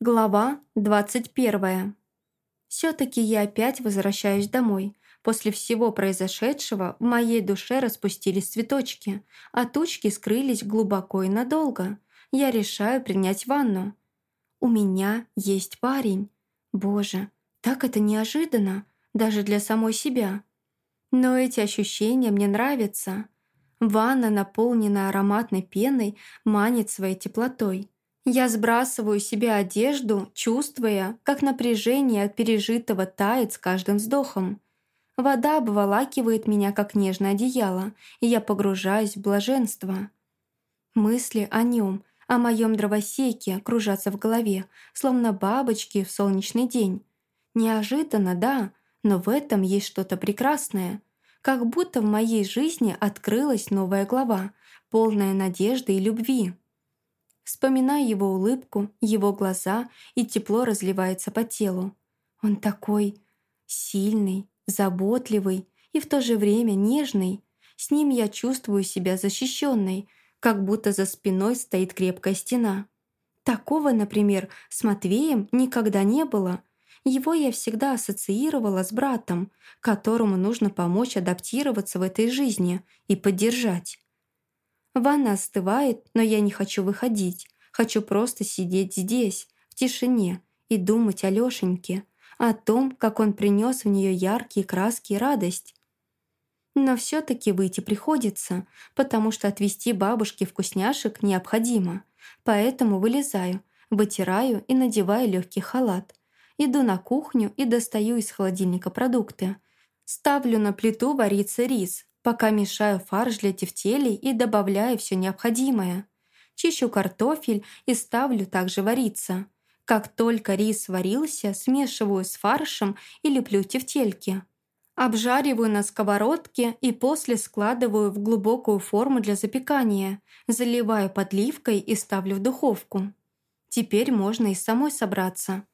Глава 21. Все-таки я опять возвращаюсь домой. После всего произошедшего в моей душе распустились цветочки, а тучки скрылись глубоко и надолго. Я решаю принять ванну. У меня есть парень. Боже, так это неожиданно, даже для самой себя. Но эти ощущения мне нравятся. Ванна, наполненная ароматной пеной, манит своей теплотой. Я сбрасываю себе одежду, чувствуя, как напряжение от пережитого тает с каждым вздохом. Вода обволакивает меня, как нежное одеяло, и я погружаюсь в блаженство. Мысли о нем, о моем дровосеке кружатся в голове, словно бабочки в солнечный день. Неожиданно, да, но в этом есть что-то прекрасное. Как будто в моей жизни открылась новая глава, полная надежды и любви. Вспоминаю его улыбку, его глаза, и тепло разливается по телу. Он такой сильный, заботливый и в то же время нежный. С ним я чувствую себя защищенной, как будто за спиной стоит крепкая стена. Такого, например, с Матвеем никогда не было. Его я всегда ассоциировала с братом, которому нужно помочь адаптироваться в этой жизни и поддержать. Ванна остывает, но я не хочу выходить. Хочу просто сидеть здесь, в тишине, и думать о Лёшеньке, о том, как он принес в нее яркие краски и радость. Но все таки выйти приходится, потому что отвезти бабушке вкусняшек необходимо. Поэтому вылезаю, вытираю и надеваю легкий халат. Иду на кухню и достаю из холодильника продукты. Ставлю на плиту вариться рис, пока мешаю фарш для тефтелей и добавляю все необходимое. Чищу картофель и ставлю также вариться. Как только рис сварился, смешиваю с фаршем и леплю тефтельки. Обжариваю на сковородке и после складываю в глубокую форму для запекания, заливаю подливкой и ставлю в духовку. Теперь можно и самой собраться.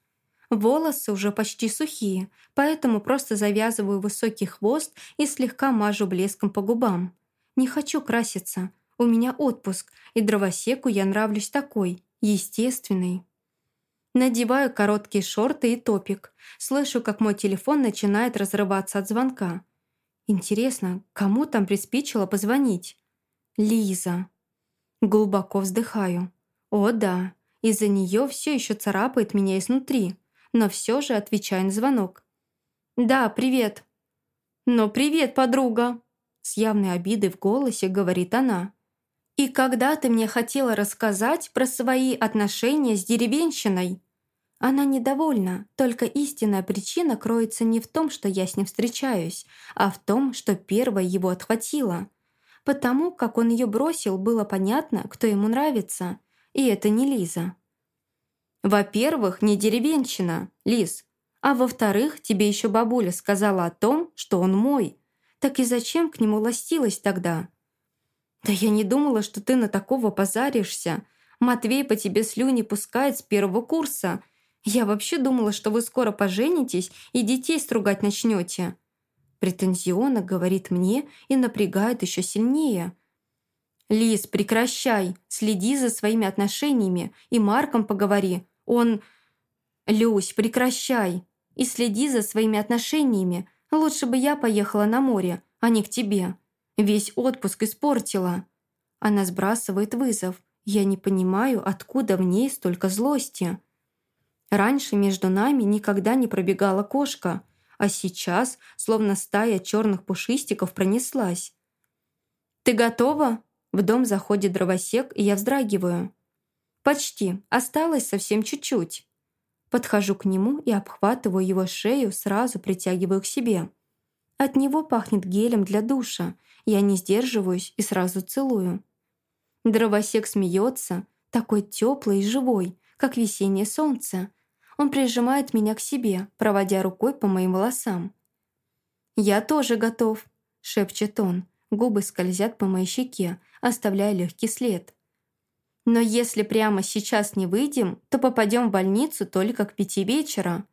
Волосы уже почти сухие, поэтому просто завязываю высокий хвост и слегка мажу блеском по губам. Не хочу краситься. У меня отпуск, и дровосеку я нравлюсь такой, естественный. Надеваю короткие шорты и топик. Слышу, как мой телефон начинает разрываться от звонка. Интересно, кому там приспичило позвонить? Лиза. Глубоко вздыхаю. О да, из-за нее все еще царапает меня изнутри но все же отвечаю на звонок. «Да, привет». «Ну, привет, подруга», — с явной обидой в голосе говорит она. «И когда ты мне хотела рассказать про свои отношения с деревенщиной?» Она недовольна, только истинная причина кроется не в том, что я с ним встречаюсь, а в том, что первая его отхватила. Потому как он ее бросил, было понятно, кто ему нравится, и это не Лиза. Во-первых, не деревенщина, Лис. А во-вторых, тебе еще бабуля сказала о том, что он мой. Так и зачем к нему ластилась тогда? Да я не думала, что ты на такого позаришься. Матвей по тебе слюни пускает с первого курса. Я вообще думала, что вы скоро поженитесь и детей стругать начнете. Претензионно говорит мне и напрягает еще сильнее. «Лис, прекращай, следи за своими отношениями и Марком поговори. Он... «Люсь, прекращай и следи за своими отношениями. Лучше бы я поехала на море, а не к тебе. Весь отпуск испортила». Она сбрасывает вызов. Я не понимаю, откуда в ней столько злости. Раньше между нами никогда не пробегала кошка, а сейчас, словно стая черных пушистиков, пронеслась. «Ты готова?» В дом заходит дровосек, и я вздрагиваю. «Почти. Осталось совсем чуть-чуть». Подхожу к нему и обхватываю его шею, сразу притягиваю к себе. От него пахнет гелем для душа. Я не сдерживаюсь и сразу целую. Дровосек смеется, такой теплый и живой, как весеннее солнце. Он прижимает меня к себе, проводя рукой по моим волосам. «Я тоже готов», — шепчет он. Губы скользят по моей щеке, оставляя легкий след. Но если прямо сейчас не выйдем, то попадем в больницу только к пяти вечера».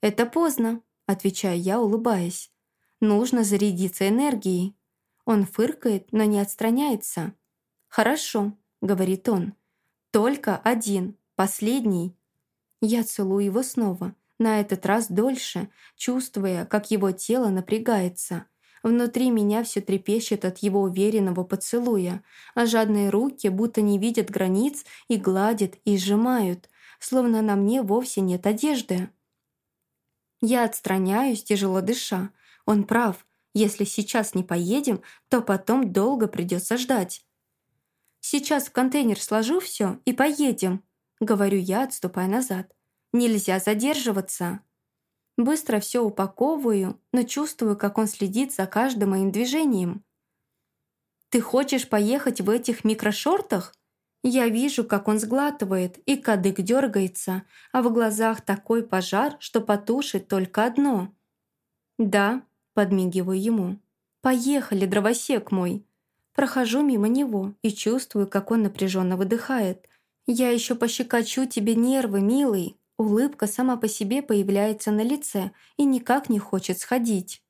«Это поздно», — отвечаю я, улыбаясь. «Нужно зарядиться энергией». Он фыркает, но не отстраняется. «Хорошо», — говорит он. «Только один, последний». Я целую его снова, на этот раз дольше, чувствуя, как его тело напрягается. Внутри меня все трепещет от его уверенного поцелуя, а жадные руки будто не видят границ и гладят и сжимают, словно на мне вовсе нет одежды. Я отстраняюсь, тяжело дыша. Он прав. Если сейчас не поедем, то потом долго придется ждать. «Сейчас в контейнер сложу все и поедем», — говорю я, отступая назад. «Нельзя задерживаться». Быстро все упаковываю, но чувствую, как он следит за каждым моим движением. «Ты хочешь поехать в этих микрошортах?» Я вижу, как он сглатывает, и кадык дергается, а в глазах такой пожар, что потушит только одно. «Да», — подмигиваю ему. «Поехали, дровосек мой». Прохожу мимо него и чувствую, как он напряженно выдыхает. «Я еще пощекочу тебе нервы, милый». Улыбка сама по себе появляется на лице и никак не хочет сходить.